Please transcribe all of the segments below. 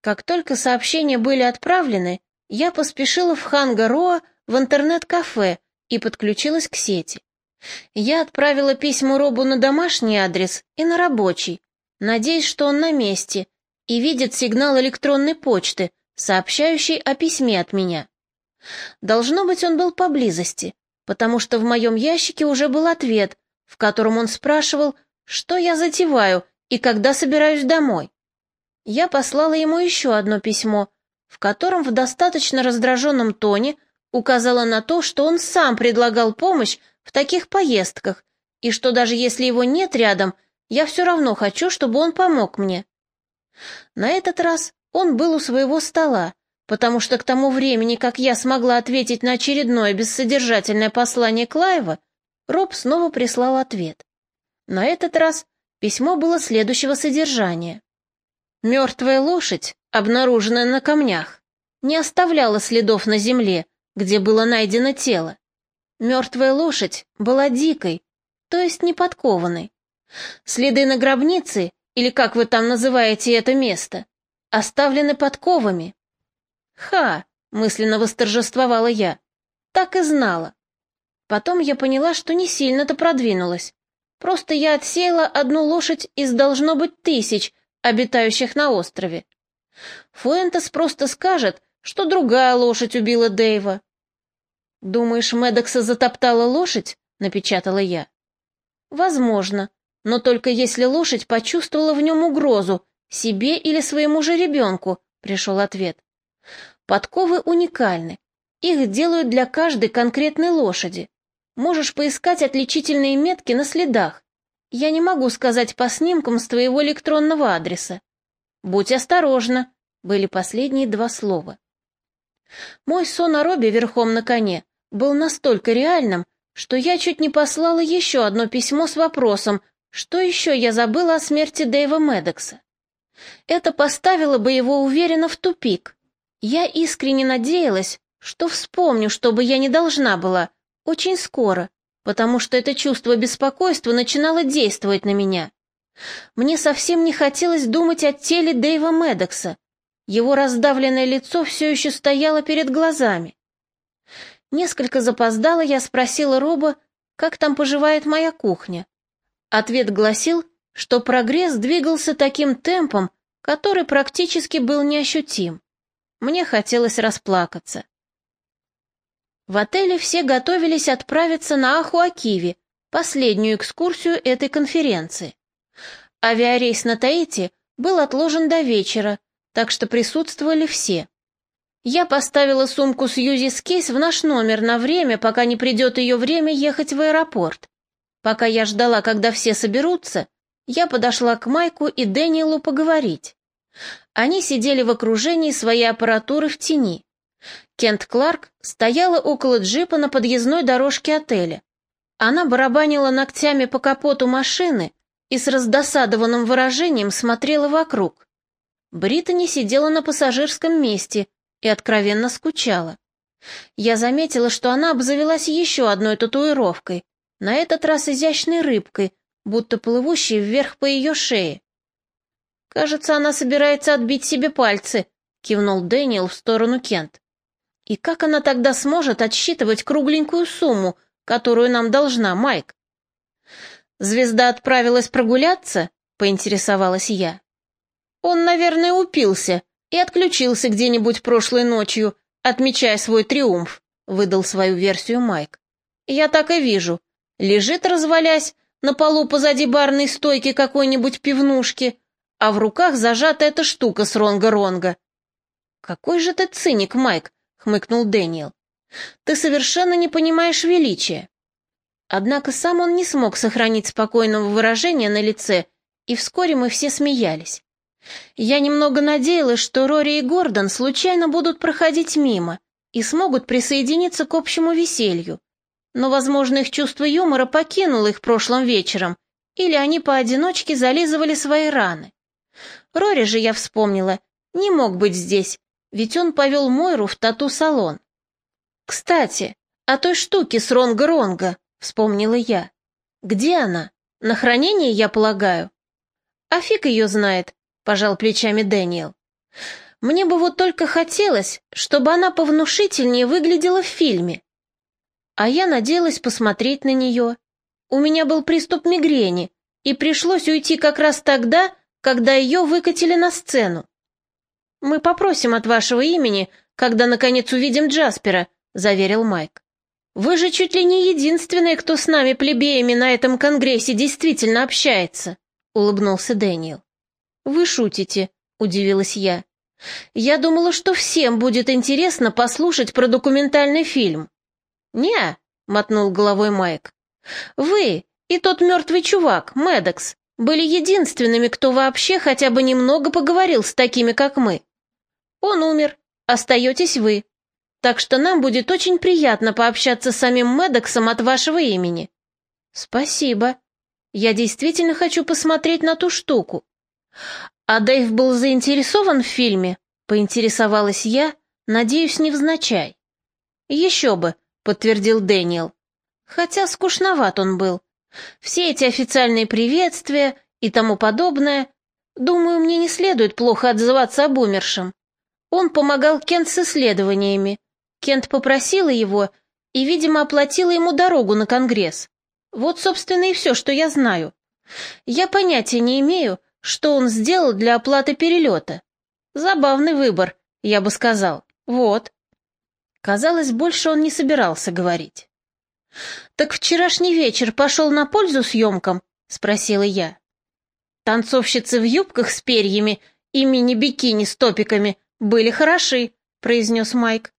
Как только сообщения были отправлены, я поспешила в Хангароа в интернет-кафе и подключилась к сети. Я отправила письмо Робу на домашний адрес и на рабочий, надеясь, что он на месте и видит сигнал электронной почты, сообщающий о письме от меня. Должно быть, он был поблизости, потому что в моем ящике уже был ответ, в котором он спрашивал, что я затеваю и когда собираюсь домой. Я послала ему еще одно письмо, в котором в достаточно раздраженном тоне указала на то, что он сам предлагал помощь в таких поездках, и что даже если его нет рядом, я все равно хочу, чтобы он помог мне. На этот раз он был у своего стола, потому что к тому времени, как я смогла ответить на очередное бессодержательное послание Клаева, Роб снова прислал ответ. На этот раз письмо было следующего содержания. Мертвая лошадь, обнаруженная на камнях, не оставляла следов на земле, где было найдено тело. Мертвая лошадь была дикой, то есть не подкованной. Следы на гробнице, или как вы там называете это место, оставлены подковами. Ха, мысленно восторжествовала я. Так и знала. Потом я поняла, что не сильно-то продвинулась. Просто я отсеяла одну лошадь из должно быть тысяч, обитающих на острове. Фуэнтес просто скажет, что другая лошадь убила Дэйва. «Думаешь, Медокса затоптала лошадь?» — напечатала я. «Возможно, но только если лошадь почувствовала в нем угрозу, себе или своему же ребенку», — пришел ответ. «Подковы уникальны. Их делают для каждой конкретной лошади. Можешь поискать отличительные метки на следах. Я не могу сказать по снимкам с твоего электронного адреса. Будь осторожна», — были последние два слова. Мой сон о Робе верхом на коне был настолько реальным, что я чуть не послала еще одно письмо с вопросом, что еще я забыла о смерти Дэйва Медекса. Это поставило бы его уверенно в тупик. Я искренне надеялась, что вспомню, что бы я не должна была, очень скоро, потому что это чувство беспокойства начинало действовать на меня. Мне совсем не хотелось думать о теле Дэйва Медекса. Его раздавленное лицо все еще стояло перед глазами. Несколько запоздала я спросила Роба, как там поживает моя кухня. Ответ гласил, что прогресс двигался таким темпом, который практически был неощутим. Мне хотелось расплакаться. В отеле все готовились отправиться на Ахуакиви, последнюю экскурсию этой конференции. Авиарейс на Таити был отложен до вечера, так что присутствовали все. Я поставила сумку Сьюзи Скейс в наш номер на время, пока не придет ее время ехать в аэропорт. Пока я ждала, когда все соберутся, я подошла к Майку и Дэниелу поговорить. Они сидели в окружении своей аппаратуры в тени. Кент Кларк стояла около джипа на подъездной дорожке отеля. Она барабанила ногтями по капоту машины и с раздосадованным выражением смотрела вокруг. Британи сидела на пассажирском месте, и откровенно скучала. Я заметила, что она обзавелась еще одной татуировкой, на этот раз изящной рыбкой, будто плывущей вверх по ее шее. «Кажется, она собирается отбить себе пальцы», — кивнул Дэниел в сторону Кент. «И как она тогда сможет отсчитывать кругленькую сумму, которую нам должна Майк?» «Звезда отправилась прогуляться?» — поинтересовалась я. «Он, наверное, упился», и отключился где-нибудь прошлой ночью, отмечая свой триумф», — выдал свою версию Майк. «Я так и вижу. Лежит, развалясь, на полу позади барной стойки какой-нибудь пивнушки, а в руках зажата эта штука с ронга-ронга». «Какой же ты циник, Майк», — хмыкнул Дэниел. «Ты совершенно не понимаешь величия». Однако сам он не смог сохранить спокойного выражения на лице, и вскоре мы все смеялись. Я немного надеялась, что Рори и Гордон случайно будут проходить мимо и смогут присоединиться к общему веселью. Но, возможно, их чувство юмора покинуло их прошлым вечером, или они поодиночке зализывали свои раны. Рори же, я вспомнила, не мог быть здесь, ведь он повел Мойру в тату-салон. «Кстати, о той штуке с Ронга-Ронга», — вспомнила я. «Где она? На хранение, я полагаю?» «А фиг ее знает», — пожал плечами Дэниел. Мне бы вот только хотелось, чтобы она повнушительнее выглядела в фильме. А я надеялась посмотреть на нее. У меня был приступ мигрени, и пришлось уйти как раз тогда, когда ее выкатили на сцену. «Мы попросим от вашего имени, когда, наконец, увидим Джаспера», — заверил Майк. «Вы же чуть ли не единственные, кто с нами, плебеями, на этом конгрессе действительно общается», — улыбнулся Дэниел. «Вы шутите», — удивилась я. «Я думала, что всем будет интересно послушать про документальный фильм». «Не», — мотнул головой Майк. «Вы и тот мертвый чувак, Медекс, были единственными, кто вообще хотя бы немного поговорил с такими, как мы. Он умер, остаетесь вы. Так что нам будет очень приятно пообщаться с самим Медексом от вашего имени». «Спасибо. Я действительно хочу посмотреть на ту штуку. «А Дэйв был заинтересован в фильме?» — поинтересовалась я, надеюсь, невзначай. «Еще бы», — подтвердил Дэниел. «Хотя скучноват он был. Все эти официальные приветствия и тому подобное. Думаю, мне не следует плохо отзываться об умершем. Он помогал Кент с исследованиями. Кент попросила его и, видимо, оплатила ему дорогу на Конгресс. Вот, собственно, и все, что я знаю. Я понятия не имею, что он сделал для оплаты перелета? Забавный выбор, я бы сказал. Вот. Казалось, больше он не собирался говорить. «Так вчерашний вечер пошел на пользу съемкам?» — спросила я. «Танцовщицы в юбках с перьями и мини-бикини с топиками были хороши», — произнес Майк.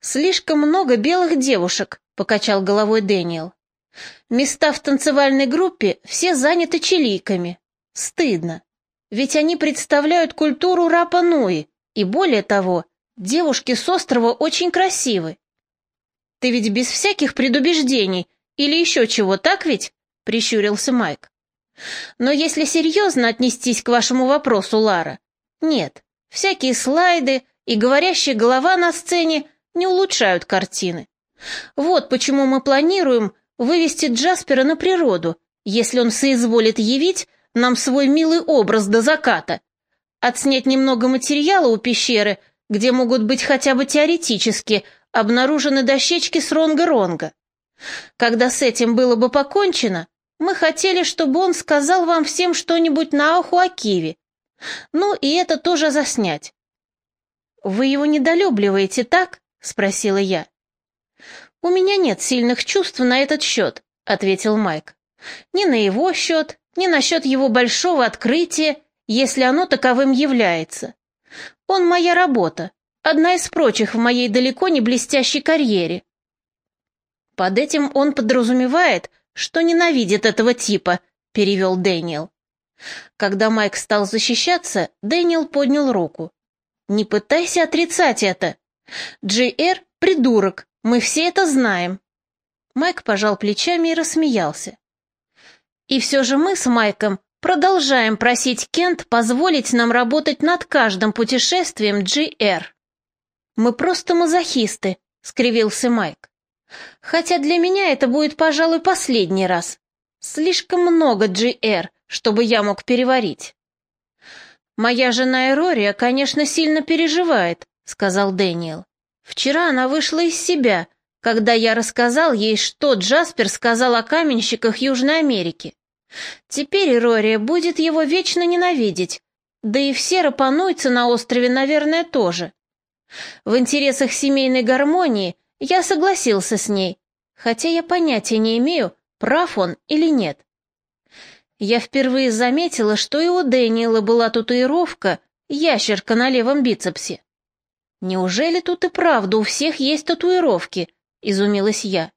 «Слишком много белых девушек», — покачал головой Дэниел. «Места в танцевальной группе все заняты чилийками. Стыдно. Ведь они представляют культуру Рапа-Нуи, и более того, девушки с острова очень красивы. Ты ведь без всяких предубеждений или еще чего, так ведь? Прищурился Майк. Но если серьезно отнестись к вашему вопросу, Лара, нет, всякие слайды и говорящая голова на сцене не улучшают картины. Вот почему мы планируем вывести Джаспера на природу, если он соизволит явить нам свой милый образ до заката, отснять немного материала у пещеры, где могут быть хотя бы теоретически обнаружены дощечки с ронга-ронга. Когда с этим было бы покончено, мы хотели, чтобы он сказал вам всем что-нибудь на уху о Киве. Ну, и это тоже заснять. «Вы его недолюбливаете, так?» — спросила я. «У меня нет сильных чувств на этот счет», — ответил Майк. «Ни на его счет, ни насчет его большого открытия, если оно таковым является. Он моя работа, одна из прочих в моей далеко не блестящей карьере. Под этим он подразумевает, что ненавидит этого типа, перевел Дэниел. Когда Майк стал защищаться, Дэниел поднял руку. «Не пытайся отрицать это. Джей-Эр — придурок, мы все это знаем». Майк пожал плечами и рассмеялся. И все же мы с Майком продолжаем просить Кент позволить нам работать над каждым путешествием GR. Мы просто мазохисты, скривился Майк. Хотя для меня это будет, пожалуй, последний раз. Слишком много GR, чтобы я мог переварить. Моя жена Эрория, конечно, сильно переживает, сказал Дэниел. Вчера она вышла из себя, когда я рассказал ей, что Джаспер сказал о каменщиках Южной Америки. Теперь Рория будет его вечно ненавидеть, да и все рапануйцы на острове, наверное, тоже. В интересах семейной гармонии я согласился с ней, хотя я понятия не имею, прав он или нет. Я впервые заметила, что и у Дэниела была татуировка ящерка на левом бицепсе. Неужели тут и правда у всех есть татуировки? Изумилась я.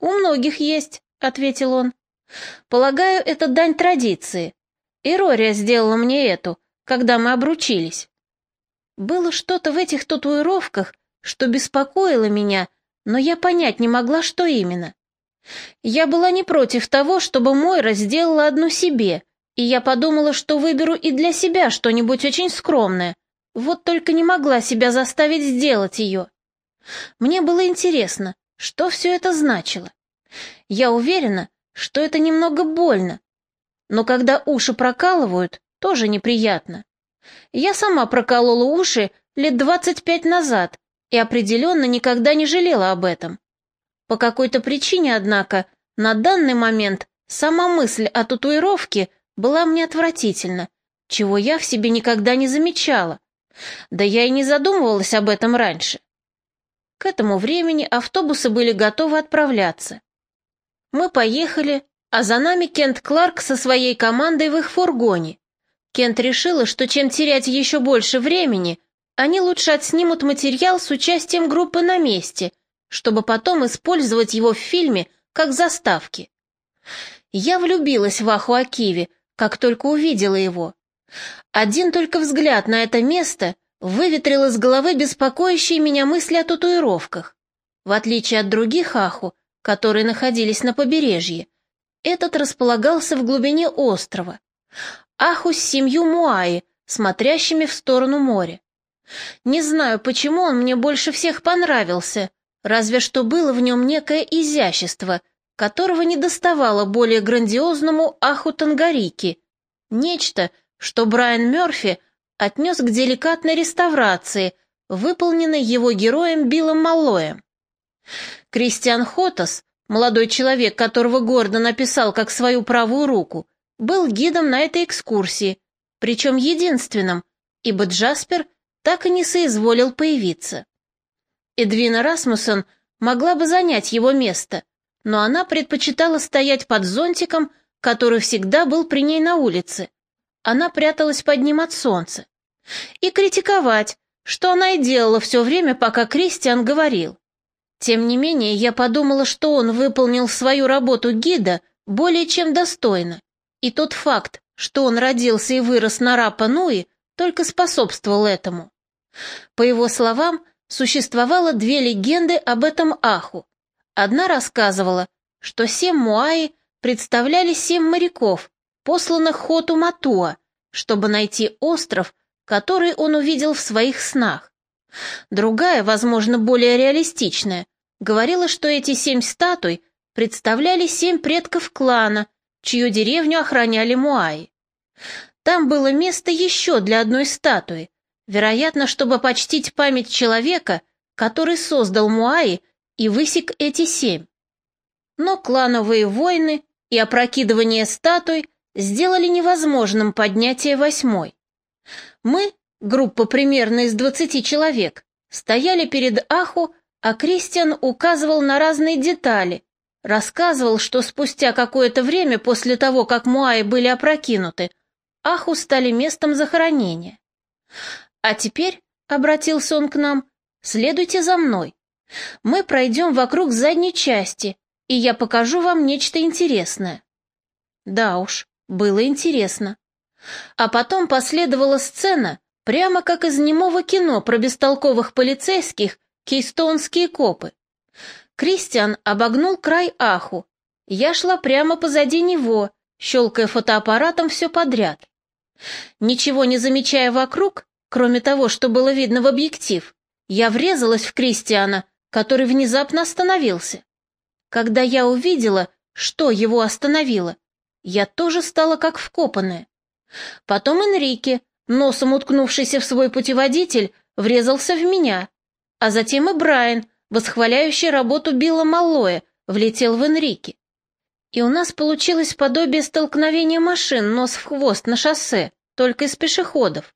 У многих есть, ответил он. Полагаю, это дань традиции. Ирория сделала мне эту, когда мы обручились. Было что-то в этих татуировках, что беспокоило меня, но я понять не могла, что именно. Я была не против того, чтобы Мойра сделала одну себе, и я подумала, что выберу и для себя что-нибудь очень скромное, вот только не могла себя заставить сделать ее. Мне было интересно, что все это значило. Я уверена, что это немного больно. Но когда уши прокалывают, тоже неприятно. Я сама проколола уши лет двадцать пять назад и определенно никогда не жалела об этом. По какой-то причине, однако, на данный момент сама мысль о татуировке была мне отвратительна, чего я в себе никогда не замечала. Да я и не задумывалась об этом раньше. К этому времени автобусы были готовы отправляться. Мы поехали, а за нами Кент Кларк со своей командой в их фургоне. Кент решила, что чем терять еще больше времени, они лучше отснимут материал с участием группы на месте, чтобы потом использовать его в фильме как заставки. Я влюбилась в Аху Акиви, как только увидела его. Один только взгляд на это место выветрил из головы беспокоящие меня мысли о татуировках. В отличие от других Аху, которые находились на побережье, этот располагался в глубине острова. Аху с семью Муаи, смотрящими в сторону моря. Не знаю, почему он мне больше всех понравился, разве что было в нем некое изящество, которого не доставало более грандиозному Аху Тангарики. Нечто, что Брайан Мёрфи отнес к деликатной реставрации, выполненной его героем Биллом Маллоем. Кристиан Хотас, молодой человек, которого гордо написал как свою правую руку, был гидом на этой экскурсии, причем единственным, ибо Джаспер так и не соизволил появиться. Эдвина Расмуссен могла бы занять его место, но она предпочитала стоять под зонтиком, который всегда был при ней на улице. Она пряталась под ним от солнца. И критиковать, что она и делала все время, пока Кристиан говорил. Тем не менее, я подумала, что он выполнил свою работу гида более чем достойно, и тот факт, что он родился и вырос на Рапа-Нуи, только способствовал этому. По его словам, существовало две легенды об этом Аху. Одна рассказывала, что семь Муаи представляли семь моряков, посланных Хоту Матуа, чтобы найти остров, который он увидел в своих снах. Другая, возможно, более реалистичная, говорила, что эти семь статуй представляли семь предков клана, чью деревню охраняли Муаи. Там было место еще для одной статуи, вероятно, чтобы почтить память человека, который создал Муаи и высек эти семь. Но клановые войны и опрокидывание статуй сделали невозможным поднятие восьмой. Мы, группа примерно из двадцати человек, стояли перед Аху, а Кристиан указывал на разные детали, рассказывал, что спустя какое-то время после того, как Муаи были опрокинуты, Аху стали местом захоронения. «А теперь», — обратился он к нам, — «следуйте за мной. Мы пройдем вокруг задней части, и я покажу вам нечто интересное». Да уж, было интересно. А потом последовала сцена, прямо как из немого кино про бестолковых полицейских кейстонские копы. Кристиан обогнул край Аху. Я шла прямо позади него, щелкая фотоаппаратом все подряд. Ничего не замечая вокруг, Кроме того, что было видно в объектив, я врезалась в Кристиана, который внезапно остановился. Когда я увидела, что его остановило, я тоже стала как вкопанная. Потом Энрике, носом уткнувшийся в свой путеводитель, врезался в меня, а затем и Брайан, восхваляющий работу Билла Маллоя, влетел в Энрике. И у нас получилось подобие столкновения машин нос в хвост на шоссе, только из пешеходов.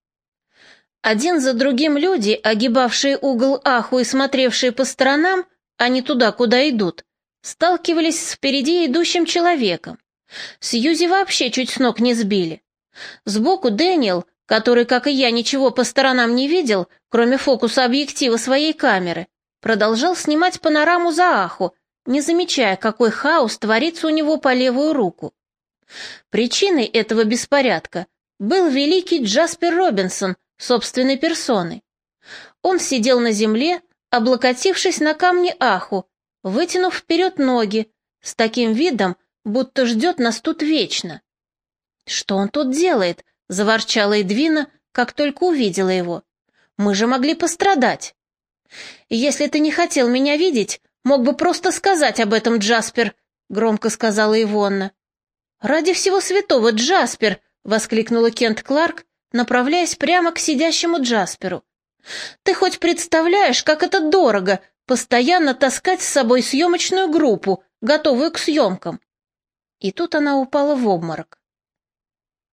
Один за другим люди, огибавшие угол Аху и смотревшие по сторонам, а не туда, куда идут, сталкивались с впереди идущим человеком. Сьюзи вообще чуть с ног не сбили. Сбоку Дэниел, который, как и я, ничего по сторонам не видел, кроме фокуса объектива своей камеры, продолжал снимать панораму за Аху, не замечая, какой хаос творится у него по левую руку. Причиной этого беспорядка был великий Джаспер Робинсон, собственной персоной. Он сидел на земле, облокотившись на камни Аху, вытянув вперед ноги, с таким видом, будто ждет нас тут вечно. «Что он тут делает?» — заворчала Эдвина, как только увидела его. «Мы же могли пострадать». «Если ты не хотел меня видеть, мог бы просто сказать об этом, Джаспер», — громко сказала Ивонна. «Ради всего святого, Джаспер!» — воскликнула Кент Кларк, направляясь прямо к сидящему Джасперу. «Ты хоть представляешь, как это дорого постоянно таскать с собой съемочную группу, готовую к съемкам?» И тут она упала в обморок.